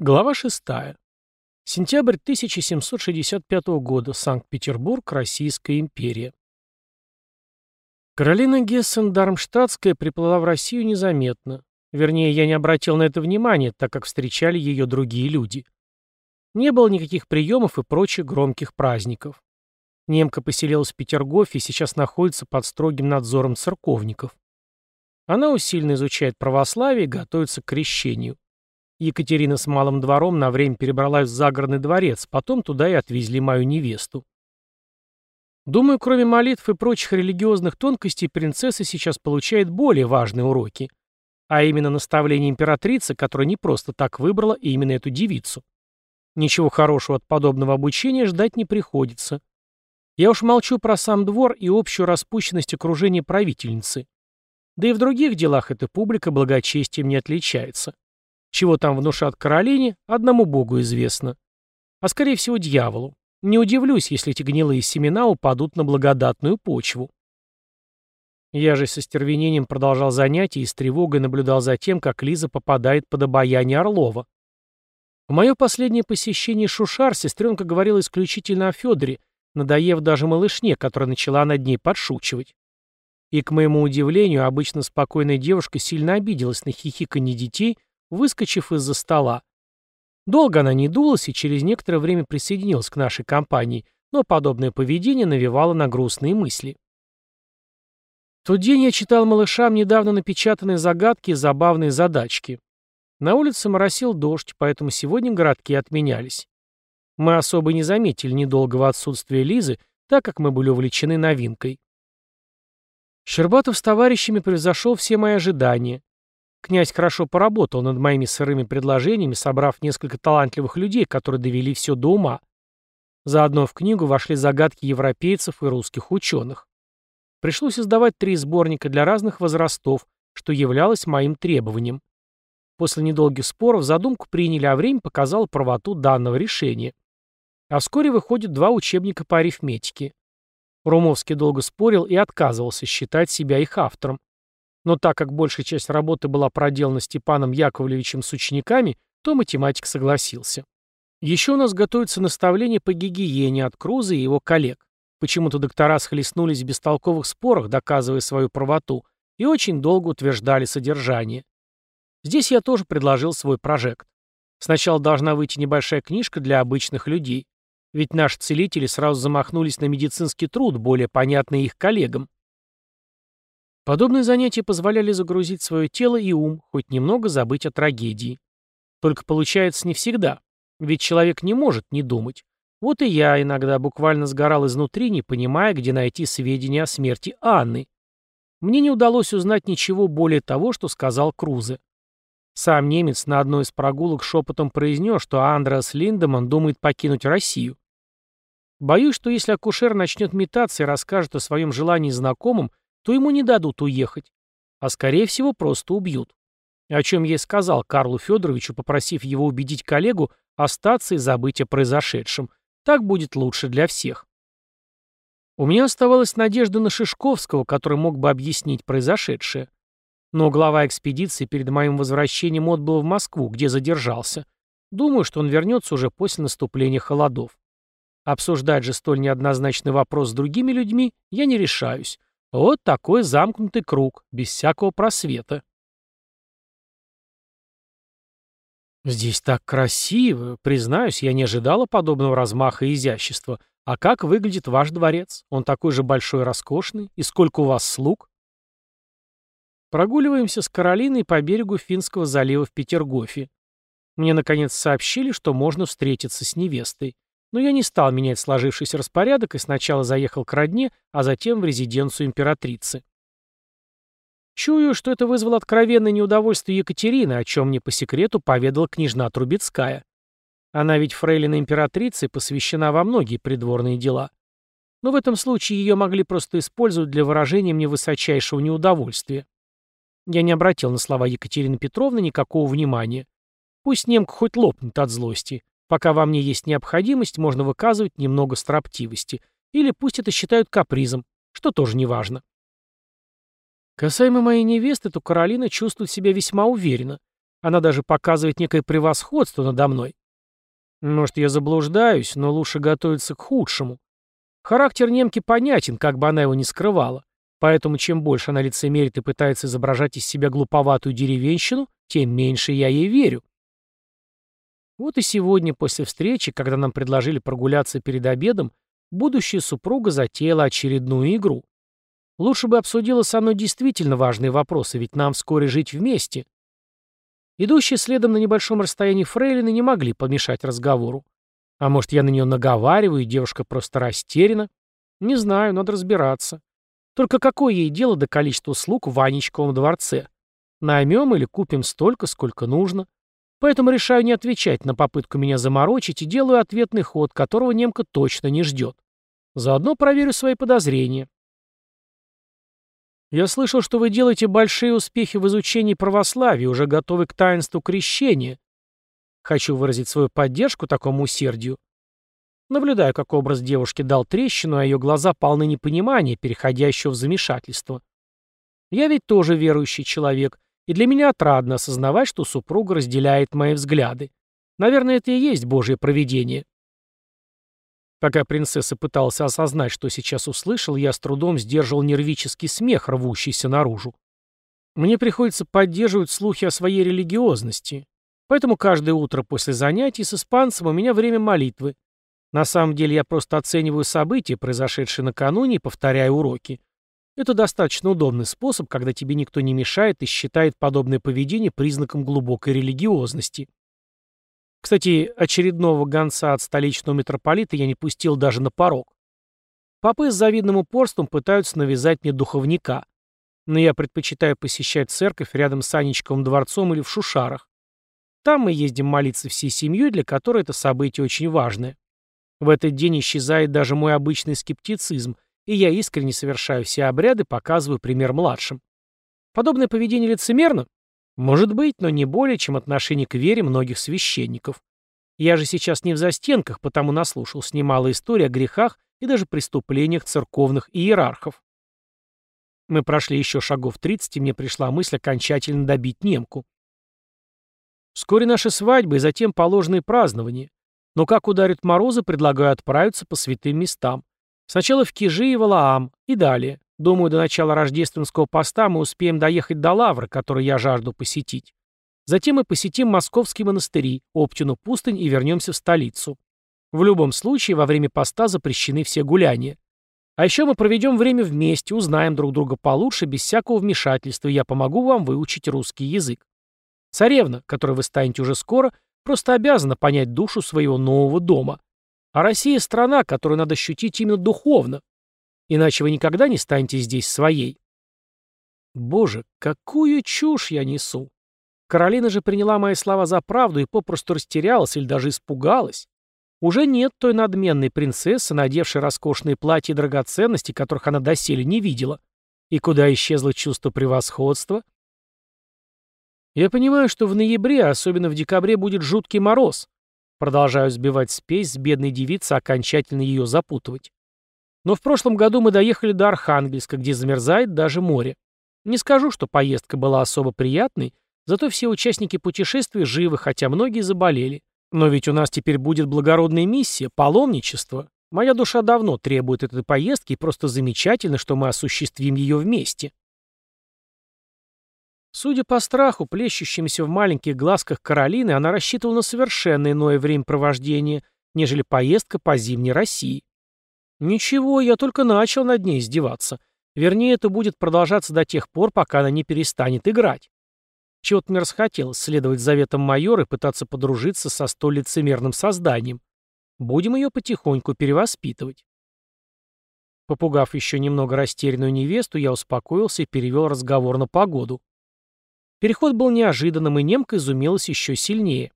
Глава 6. Сентябрь 1765 года. Санкт-Петербург, Российская империя. Каролина Гессен-Дармштадтская приплыла в Россию незаметно. Вернее, я не обратил на это внимания, так как встречали ее другие люди. Не было никаких приемов и прочих громких праздников. Немка поселилась в Петергофе и сейчас находится под строгим надзором церковников. Она усиленно изучает православие и готовится к крещению. Екатерина с малым двором на время перебралась в загородный дворец, потом туда и отвезли мою невесту. Думаю, кроме молитв и прочих религиозных тонкостей, принцесса сейчас получает более важные уроки, а именно наставление императрицы, которая не просто так выбрала именно эту девицу. Ничего хорошего от подобного обучения ждать не приходится. Я уж молчу про сам двор и общую распущенность окружения правительницы. Да и в других делах эта публика благочестием не отличается. Чего там внушат Каролине, одному богу известно. А скорее всего дьяволу. Не удивлюсь, если эти гнилые семена упадут на благодатную почву. Я же со стервенением продолжал занятия и с тревогой наблюдал за тем, как Лиза попадает под обаяние Орлова. В мое последнее посещение Шушар сестренка говорила исключительно о Федоре, надоев даже малышне, которая начала над ней подшучивать. И, к моему удивлению, обычно спокойная девушка сильно обиделась на хихиканье детей выскочив из-за стола. Долго она не дулась и через некоторое время присоединилась к нашей компании, но подобное поведение навевало на грустные мысли. В тот день я читал малышам недавно напечатанные загадки и забавные задачки. На улице моросил дождь, поэтому сегодня городки отменялись. Мы особо не заметили недолгого отсутствия Лизы, так как мы были увлечены новинкой. Щербатов с товарищами превзошел все мои ожидания. Князь хорошо поработал над моими сырыми предложениями, собрав несколько талантливых людей, которые довели все до ума. Заодно в книгу вошли загадки европейцев и русских ученых. Пришлось издавать три сборника для разных возрастов, что являлось моим требованием. После недолгих споров задумку приняли, а время показало правоту данного решения. А вскоре выходят два учебника по арифметике. Румовский долго спорил и отказывался считать себя их автором. Но так как большая часть работы была проделана Степаном Яковлевичем с учениками, то математик согласился. Еще у нас готовится наставление по гигиене от Круза и его коллег. Почему-то доктора схлестнулись в бестолковых спорах, доказывая свою правоту, и очень долго утверждали содержание. Здесь я тоже предложил свой прожект. Сначала должна выйти небольшая книжка для обычных людей. Ведь наши целители сразу замахнулись на медицинский труд, более понятный их коллегам. Подобные занятия позволяли загрузить свое тело и ум, хоть немного забыть о трагедии. Только получается не всегда, ведь человек не может не думать. Вот и я иногда буквально сгорал изнутри, не понимая, где найти сведения о смерти Анны. Мне не удалось узнать ничего более того, что сказал Крузе. Сам немец на одной из прогулок шепотом произнес, что Андреас Линдеман думает покинуть Россию. Боюсь, что если акушер начнет метаться и расскажет о своем желании знакомым, то ему не дадут уехать, а скорее всего просто убьют. О чем я и сказал Карлу Федоровичу, попросив его убедить коллегу остаться и забыть о произошедшем. Так будет лучше для всех. У меня оставалась надежда на Шишковского, который мог бы объяснить произошедшее. Но глава экспедиции перед моим возвращением отбыл в Москву, где задержался. Думаю, что он вернется уже после наступления холодов. Обсуждать же столь неоднозначный вопрос с другими людьми я не решаюсь. Вот такой замкнутый круг, без всякого просвета. Здесь так красиво. Признаюсь, я не ожидала подобного размаха и изящества. А как выглядит ваш дворец? Он такой же большой и роскошный? И сколько у вас слуг? Прогуливаемся с Каролиной по берегу Финского залива в Петергофе. Мне, наконец, сообщили, что можно встретиться с невестой. Но я не стал менять сложившийся распорядок и сначала заехал к родне, а затем в резиденцию императрицы. Чую, что это вызвало откровенное неудовольствие Екатерины, о чем мне по секрету поведала княжна Трубецкая. Она ведь фрейлина императрицы посвящена во многие придворные дела. Но в этом случае ее могли просто использовать для выражения мне высочайшего неудовольствия. Я не обратил на слова Екатерины Петровны никакого внимания. Пусть немка хоть лопнет от злости. Пока во мне есть необходимость, можно выказывать немного строптивости. Или пусть это считают капризом, что тоже не важно. Касаемо моей невесты, то Каролина чувствует себя весьма уверенно. Она даже показывает некое превосходство надо мной. Может, я заблуждаюсь, но лучше готовиться к худшему. Характер немки понятен, как бы она его ни скрывала. Поэтому чем больше она лицемерит и пытается изображать из себя глуповатую деревенщину, тем меньше я ей верю. Вот и сегодня, после встречи, когда нам предложили прогуляться перед обедом, будущая супруга затеяла очередную игру. Лучше бы обсудила со мной действительно важные вопросы, ведь нам вскоре жить вместе. Идущие следом на небольшом расстоянии фрейлины не могли помешать разговору. А может, я на нее наговариваю, и девушка просто растеряна? Не знаю, надо разбираться. Только какое ей дело до количества слуг в Ванечковом дворце? Наймем или купим столько, сколько нужно? Поэтому решаю не отвечать на попытку меня заморочить и делаю ответный ход, которого немка точно не ждет. Заодно проверю свои подозрения. Я слышал, что вы делаете большие успехи в изучении православия, уже готовы к таинству крещения. Хочу выразить свою поддержку такому усердию. Наблюдаю, как образ девушки дал трещину, а ее глаза полны непонимания, переходящего в замешательство. Я ведь тоже верующий человек, и для меня отрадно осознавать, что супруга разделяет мои взгляды. Наверное, это и есть Божье провидение. Пока принцесса пыталась осознать, что сейчас услышал, я с трудом сдерживал нервический смех, рвущийся наружу. Мне приходится поддерживать слухи о своей религиозности. Поэтому каждое утро после занятий с испанцем у меня время молитвы. На самом деле я просто оцениваю события, произошедшие накануне, и повторяю уроки. Это достаточно удобный способ, когда тебе никто не мешает и считает подобное поведение признаком глубокой религиозности. Кстати, очередного гонца от столичного митрополита я не пустил даже на порог. Папы с завидным упорством пытаются навязать мне духовника. Но я предпочитаю посещать церковь рядом с Анечковым дворцом или в Шушарах. Там мы ездим молиться всей семьей, для которой это событие очень важное. В этот день исчезает даже мой обычный скептицизм, и я искренне совершаю все обряды, показываю пример младшим. Подобное поведение лицемерно? Может быть, но не более, чем отношение к вере многих священников. Я же сейчас не в застенках, потому наслушался немало историй о грехах и даже преступлениях церковных иерархов. Мы прошли еще шагов 30, и мне пришла мысль окончательно добить немку. Вскоре наши свадьбы и затем положенные празднования. Но как ударят морозы, предлагаю отправиться по святым местам. Сначала в Кижи и Валаам, и далее. Думаю, до начала рождественского поста мы успеем доехать до Лавры, который я жажду посетить. Затем мы посетим московские монастыри, Оптину пустынь и вернемся в столицу. В любом случае, во время поста запрещены все гуляния. А еще мы проведем время вместе, узнаем друг друга получше, без всякого вмешательства, и я помогу вам выучить русский язык. Царевна, которой вы станете уже скоро, просто обязана понять душу своего нового дома. А Россия — страна, которую надо ощутить именно духовно. Иначе вы никогда не станете здесь своей. Боже, какую чушь я несу! Каролина же приняла мои слова за правду и попросту растерялась или даже испугалась. Уже нет той надменной принцессы, надевшей роскошные платья и драгоценности, которых она доселе не видела. И куда исчезло чувство превосходства? Я понимаю, что в ноябре, особенно в декабре, будет жуткий мороз. Продолжаю сбивать спесь с бедной девицы, окончательно ее запутывать. Но в прошлом году мы доехали до Архангельска, где замерзает даже море. Не скажу, что поездка была особо приятной, зато все участники путешествия живы, хотя многие заболели. Но ведь у нас теперь будет благородная миссия, паломничество. Моя душа давно требует этой поездки, и просто замечательно, что мы осуществим ее вместе. Судя по страху, плещущимся в маленьких глазках Каролины, она рассчитывала на совершенно иное времяпровождение, нежели поездка по зимней России. Ничего, я только начал над ней издеваться. Вернее, это будет продолжаться до тех пор, пока она не перестанет играть. Чего-то мне расхотелось следовать заветам майора и пытаться подружиться со столь лицемерным созданием. Будем ее потихоньку перевоспитывать. Попугав еще немного растерянную невесту, я успокоился и перевел разговор на погоду. Переход был неожиданным, и немка изумилась еще сильнее.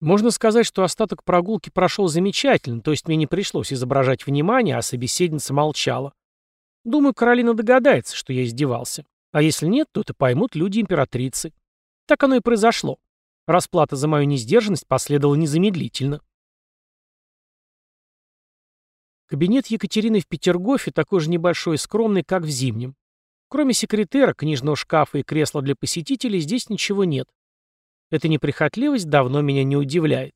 Можно сказать, что остаток прогулки прошел замечательно, то есть мне не пришлось изображать внимание, а собеседница молчала. Думаю, Каролина догадается, что я издевался. А если нет, то это поймут люди императрицы. Так оно и произошло. Расплата за мою несдержанность последовала незамедлительно. Кабинет Екатерины в Петергофе такой же небольшой и скромный, как в Зимнем. Кроме секретера, книжного шкафа и кресла для посетителей, здесь ничего нет. Эта неприхотливость давно меня не удивляет.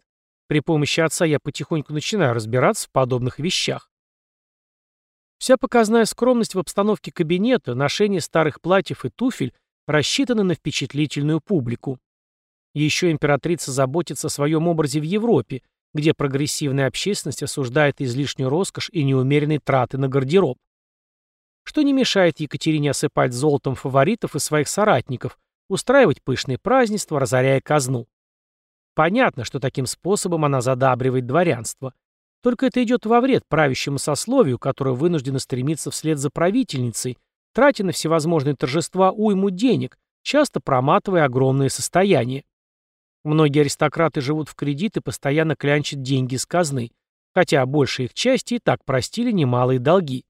При помощи отца я потихоньку начинаю разбираться в подобных вещах. Вся показная скромность в обстановке кабинета, ношение старых платьев и туфель рассчитаны на впечатлительную публику. Еще императрица заботится о своем образе в Европе, где прогрессивная общественность осуждает излишнюю роскошь и неумеренные траты на гардероб. Что не мешает Екатерине осыпать золотом фаворитов и своих соратников, устраивать пышные празднества, разоряя казну. Понятно, что таким способом она задабривает дворянство. Только это идет во вред правящему сословию, которое вынуждено стремиться вслед за правительницей, тратя на всевозможные торжества уйму денег, часто проматывая огромные состояния. Многие аристократы живут в кредит и постоянно клянчат деньги из казны, хотя большая их части и так простили немалые долги.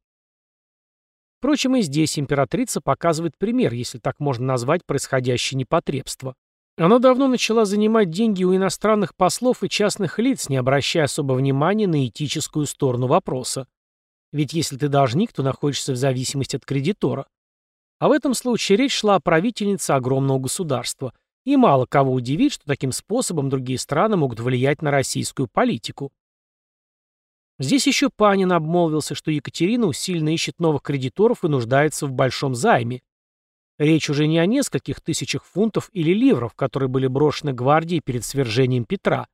Впрочем, и здесь императрица показывает пример, если так можно назвать происходящее непотребство. Она давно начала занимать деньги у иностранных послов и частных лиц, не обращая особо внимания на этическую сторону вопроса. Ведь если ты должник, то находишься в зависимости от кредитора. А в этом случае речь шла о правительнице огромного государства, и мало кого удивит, что таким способом другие страны могут влиять на российскую политику. Здесь еще Панин обмолвился, что Екатерина усиленно ищет новых кредиторов и нуждается в большом займе. Речь уже не о нескольких тысячах фунтов или ливров, которые были брошены гвардии перед свержением Петра.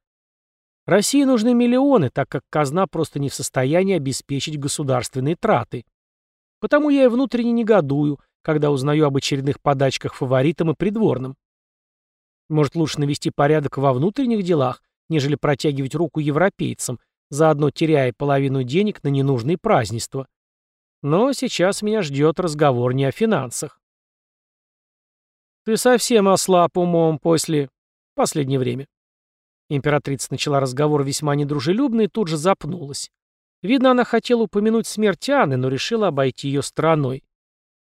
России нужны миллионы, так как казна просто не в состоянии обеспечить государственные траты. Потому я и внутренне негодую, когда узнаю об очередных подачках фаворитам и придворным. Может, лучше навести порядок во внутренних делах, нежели протягивать руку европейцам, заодно теряя половину денег на ненужные празднества. Но сейчас меня ждет разговор не о финансах. «Ты совсем ослаб умом после... последнее время». Императрица начала разговор весьма недружелюбно и тут же запнулась. Видно, она хотела упомянуть смерть Анны, но решила обойти ее стороной.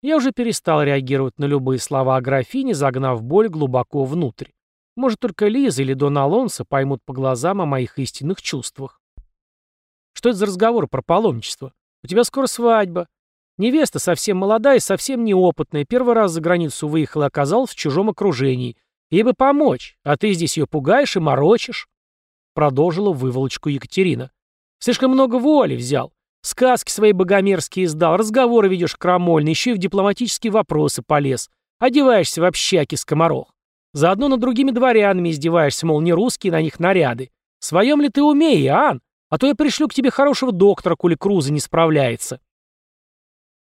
Я уже перестал реагировать на любые слова о графине, загнав боль глубоко внутрь. Может, только Лиза или Дон Алонсо поймут по глазам о моих истинных чувствах. Что это за разговор про паломничество? У тебя скоро свадьба. Невеста совсем молодая и совсем неопытная, первый раз за границу выехала и оказалась в чужом окружении. Ей бы помочь, а ты здесь ее пугаешь и морочишь. Продолжила выволочку Екатерина. Слишком много воли взял. Сказки свои богомерзкие издал, разговоры ведешь крамольные, еще и в дипломатические вопросы полез. Одеваешься в общаки скоморох. Заодно над другими дворянами издеваешься, мол, не русские на них наряды. Своем ли ты уме, Иоанн? А то я пришлю к тебе хорошего доктора, коли Круза не справляется.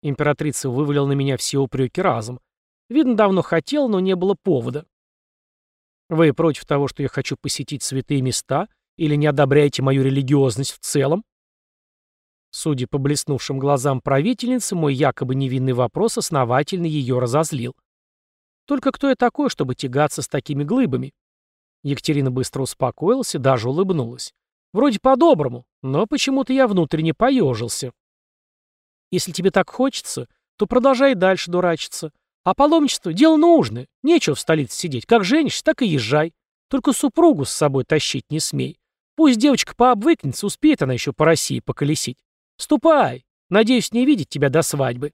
Императрица вывалила на меня все упреки разом. Видно, давно хотел, но не было повода. Вы против того, что я хочу посетить святые места, или не одобряете мою религиозность в целом? Судя по блеснувшим глазам правительницы, мой якобы невинный вопрос основательно ее разозлил. Только кто я такой, чтобы тягаться с такими глыбами? Екатерина быстро успокоилась и даже улыбнулась. Вроде по-доброму, но почему-то я внутренне поежился. Если тебе так хочется, то продолжай дальше дурачиться. А паломничество — дело нужное. Нечего в столице сидеть. Как женишься, так и езжай. Только супругу с собой тащить не смей. Пусть девочка пообвыкнется, успеет она еще по России поколесить. Ступай. Надеюсь не видеть тебя до свадьбы.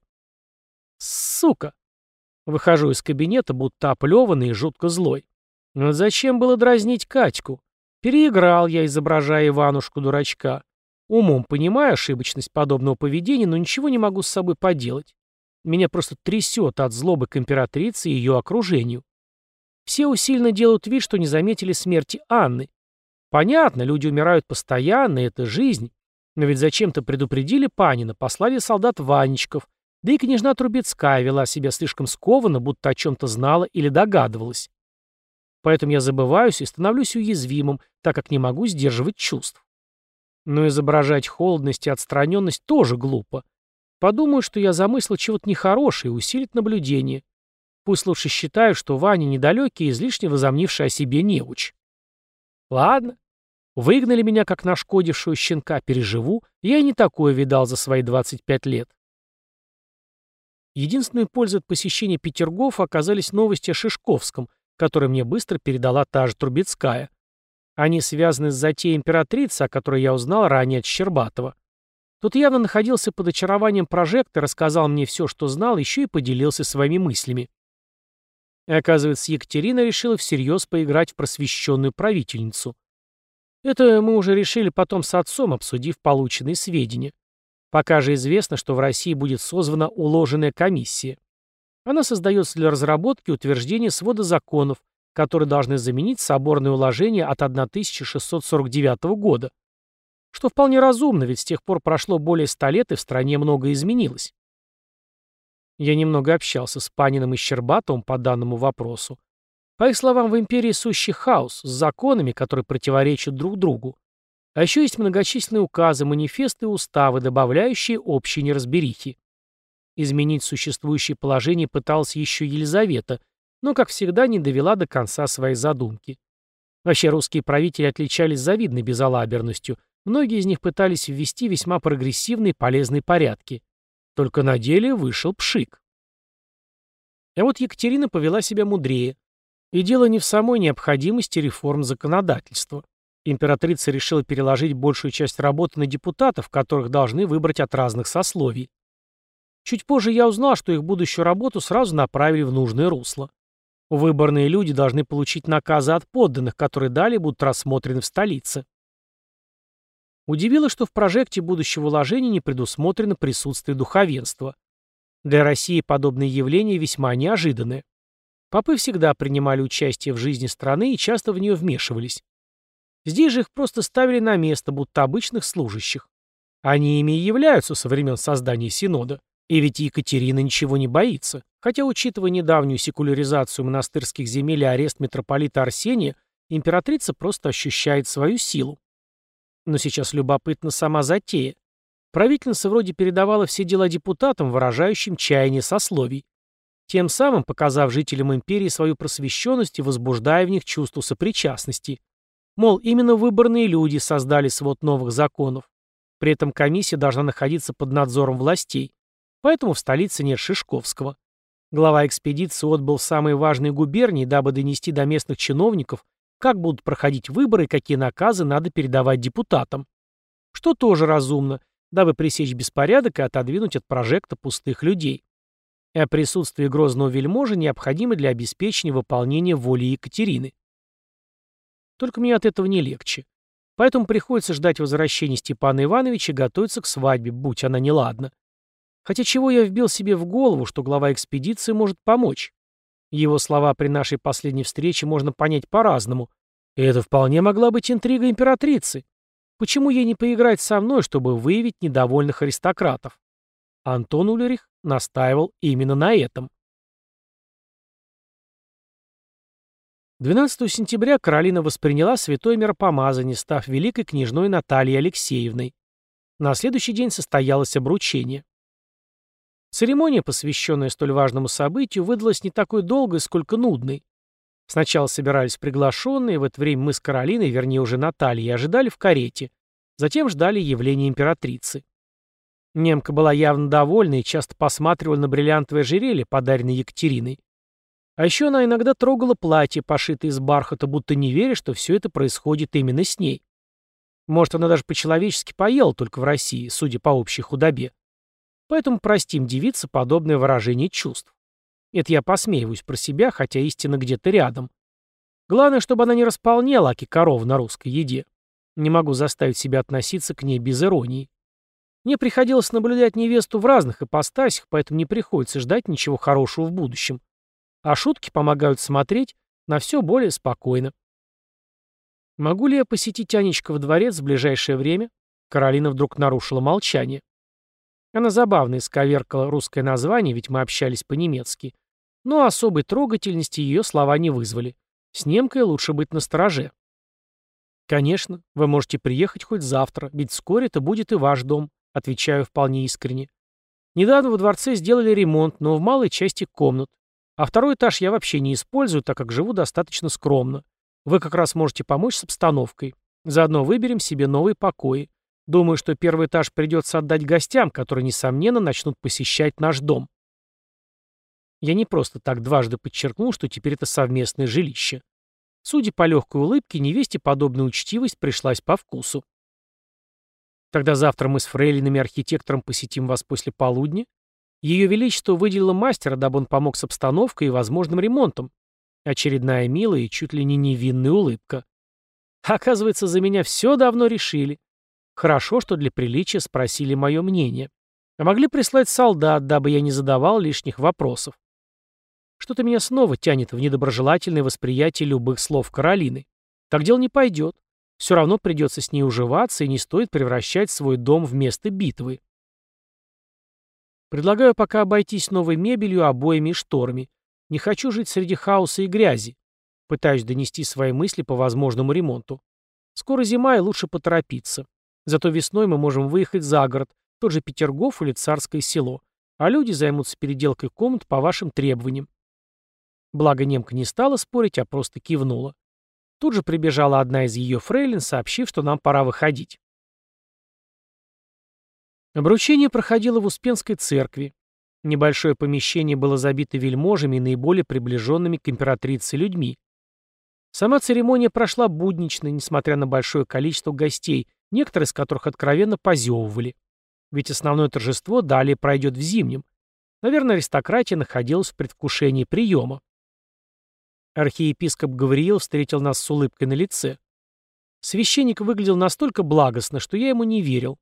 Сука. Выхожу из кабинета, будто оплеванный и жутко злой. Но зачем было дразнить Катьку? Переиграл я, изображая Иванушку-дурачка. Умом понимаю ошибочность подобного поведения, но ничего не могу с собой поделать. Меня просто трясет от злобы к императрице и ее окружению. Все усиленно делают вид, что не заметили смерти Анны. Понятно, люди умирают постоянно, это жизнь. Но ведь зачем-то предупредили Панина, послали солдат Ванечков, да и княжна Трубецкая вела себя слишком скованно, будто о чем-то знала или догадывалась. Поэтому я забываюсь и становлюсь уязвимым, так как не могу сдерживать чувств. Но изображать холодность и отстраненность тоже глупо. Подумаю, что я замыслил чего-то нехорошее и усилит наблюдение. Пусть лучше считаю, что Ваня недалекий и излишне возомнивший о себе неуч. Ладно, Выгнали меня, как нашкодившего щенка, переживу, я и не такое видал за свои 25 лет. Единственной пользой от посещения Петергофа оказались новости о Шишковском, которые мне быстро передала та же Трубецкая. Они связаны с затеей императрицы, о которой я узнал ранее от Щербатова. Тут явно находился под очарованием прожекта, рассказал мне все, что знал, еще и поделился своими мыслями. И оказывается, Екатерина решила всерьез поиграть в просвещенную правительницу. Это мы уже решили потом с отцом, обсудив полученные сведения. Пока же известно, что в России будет созвана уложенная комиссия. Она создается для разработки утверждения свода законов, которые должны заменить соборное уложение от 1649 года. Что вполне разумно, ведь с тех пор прошло более ста лет, и в стране многое изменилось. Я немного общался с Паниным и Щербатовым по данному вопросу. По их словам, в империи сущий хаос с законами, которые противоречат друг другу. А еще есть многочисленные указы, манифесты и уставы, добавляющие общие неразберихи. Изменить существующее положение пыталась еще Елизавета, но, как всегда, не довела до конца своей задумки. Вообще, русские правители отличались завидной безалаберностью, многие из них пытались ввести весьма прогрессивные полезные порядки. Только на деле вышел пшик. А вот Екатерина повела себя мудрее. И дело не в самой необходимости реформ законодательства. Императрица решила переложить большую часть работы на депутатов, которых должны выбрать от разных сословий. Чуть позже я узнал, что их будущую работу сразу направили в нужное русло. Выборные люди должны получить наказы от подданных, которые далее будут рассмотрены в столице. Удивило, что в прожекте будущего уложения не предусмотрено присутствие духовенства. Для России подобные явления весьма неожиданны. Попы всегда принимали участие в жизни страны и часто в нее вмешивались. Здесь же их просто ставили на место, будто обычных служащих. Они ими и являются со времен создания Синода. И ведь Екатерина ничего не боится. Хотя, учитывая недавнюю секуляризацию монастырских земель и арест митрополита Арсения, императрица просто ощущает свою силу. Но сейчас любопытна сама затея. Правительница вроде передавала все дела депутатам, выражающим чаяние сословий. Тем самым показав жителям империи свою просвещенность и возбуждая в них чувство сопричастности. Мол, именно выборные люди создали свод новых законов. При этом комиссия должна находиться под надзором властей. Поэтому в столице нет Шишковского. Глава экспедиции отбыл самые важные губернии, дабы донести до местных чиновников как будут проходить выборы и какие наказы надо передавать депутатам. Что тоже разумно, дабы пресечь беспорядок и отодвинуть от прожекта пустых людей. И о присутствии грозного вельможи необходимо для обеспечения выполнения воли Екатерины. Только мне от этого не легче. Поэтому приходится ждать возвращения Степана Ивановича и готовиться к свадьбе, будь она неладна. Хотя чего я вбил себе в голову, что глава экспедиции может помочь? Его слова при нашей последней встрече можно понять по-разному. И это вполне могла быть интрига императрицы. Почему ей не поиграть со мной, чтобы выявить недовольных аристократов? Антон Улерих настаивал именно на этом. 12 сентября Каролина восприняла святое миропомазание, став великой княжной Натальей Алексеевной. На следующий день состоялось обручение. Церемония, посвященная столь важному событию, выдалась не такой долгой, сколько нудной. Сначала собирались приглашенные, в это время мы с Каролиной, вернее уже Натальей, ожидали в карете. Затем ждали явления императрицы. Немка была явно довольна и часто посматривала на бриллиантовое ожерелье, подаренное Екатериной. А еще она иногда трогала платье, пошитое из бархата, будто не веря, что все это происходит именно с ней. Может, она даже по-человечески поела только в России, судя по общей худобе. Поэтому простим девице подобное выражение чувств. Это я посмеиваюсь про себя, хотя истина где-то рядом. Главное, чтобы она не располнела, аки коров на русской еде. Не могу заставить себя относиться к ней без иронии. Мне приходилось наблюдать невесту в разных ипостасях, поэтому не приходится ждать ничего хорошего в будущем. А шутки помогают смотреть на все более спокойно. Могу ли я посетить Анечка в дворец в ближайшее время? Каролина вдруг нарушила молчание. Она забавно исковеркала русское название, ведь мы общались по-немецки. Но особой трогательности ее слова не вызвали. С немкой лучше быть настороже. «Конечно, вы можете приехать хоть завтра, ведь вскоре это будет и ваш дом», отвечаю вполне искренне. Недавно во дворце сделали ремонт, но в малой части комнат. А второй этаж я вообще не использую, так как живу достаточно скромно. Вы как раз можете помочь с обстановкой. Заодно выберем себе новые покои. Думаю, что первый этаж придется отдать гостям, которые, несомненно, начнут посещать наш дом. Я не просто так дважды подчеркнул, что теперь это совместное жилище. Судя по легкой улыбке, невесте подобная учтивость пришлась по вкусу. Тогда завтра мы с фрейлиным архитектором посетим вас после полудня. Ее Величество выделило мастера, дабы он помог с обстановкой и возможным ремонтом, Очередная милая и чуть ли не невинная улыбка. Оказывается, за меня все давно решили. Хорошо, что для приличия спросили мое мнение. А могли прислать солдат, дабы я не задавал лишних вопросов. Что-то меня снова тянет в недоброжелательное восприятие любых слов Каролины. Так дело не пойдет. Все равно придется с ней уживаться, и не стоит превращать свой дом в место битвы. Предлагаю пока обойтись новой мебелью, обоями и шторами. Не хочу жить среди хаоса и грязи. Пытаюсь донести свои мысли по возможному ремонту. Скоро зима, и лучше поторопиться. Зато весной мы можем выехать за город, тот же Петергоф или Царское село, а люди займутся переделкой комнат по вашим требованиям. Благо немка не стала спорить, а просто кивнула. Тут же прибежала одна из ее фрейлин, сообщив, что нам пора выходить. Обручение проходило в Успенской церкви. Небольшое помещение было забито вельможами и наиболее приближенными к императрице людьми. Сама церемония прошла буднично, несмотря на большое количество гостей, некоторые из которых откровенно позевывали. Ведь основное торжество далее пройдет в зимнем. Наверное, аристократия находилась в предвкушении приема. Архиепископ Гавриил встретил нас с улыбкой на лице. Священник выглядел настолько благостно, что я ему не верил.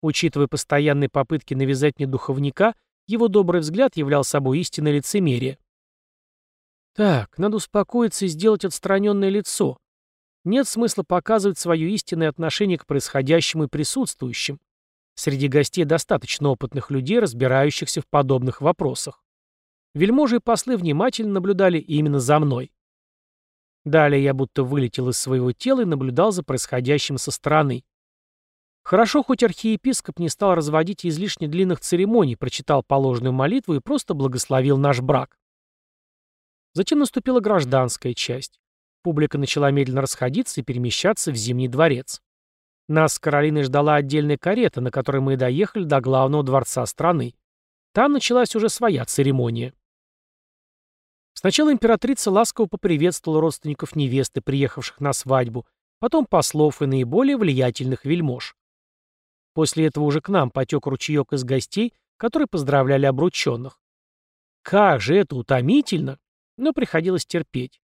Учитывая постоянные попытки навязать мне духовника, его добрый взгляд являл собой истинное лицемерие. Так, надо успокоиться и сделать отстраненное лицо. Нет смысла показывать свое истинное отношение к происходящему и присутствующим. Среди гостей достаточно опытных людей, разбирающихся в подобных вопросах. Вельможи и послы внимательно наблюдали именно за мной. Далее я будто вылетел из своего тела и наблюдал за происходящим со стороны. Хорошо, хоть архиепископ не стал разводить излишне длинных церемоний, прочитал положенную молитву и просто благословил наш брак. Затем наступила гражданская часть. Публика начала медленно расходиться и перемещаться в Зимний дворец. Нас с Каролиной ждала отдельная карета, на которой мы доехали до главного дворца страны. Там началась уже своя церемония. Сначала императрица ласково поприветствовала родственников невесты, приехавших на свадьбу, потом послов и наиболее влиятельных вельмож. После этого уже к нам потек ручеек из гостей, которые поздравляли обрученных. Как же это утомительно! Но приходилось терпеть.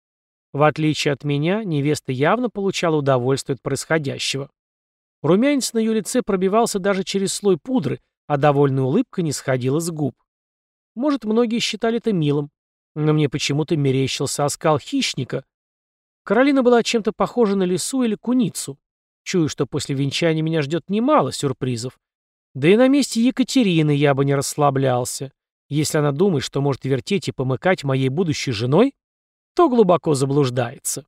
В отличие от меня, невеста явно получала удовольствие от происходящего. Румянец на ее лице пробивался даже через слой пудры, а довольная улыбка не сходила с губ. Может, многие считали это милым, но мне почему-то мерещился оскал хищника. Каролина была чем-то похожа на лису или куницу. Чую, что после венчания меня ждет немало сюрпризов. Да и на месте Екатерины я бы не расслаблялся. Если она думает, что может вертеть и помыкать моей будущей женой, то глубоко заблуждается.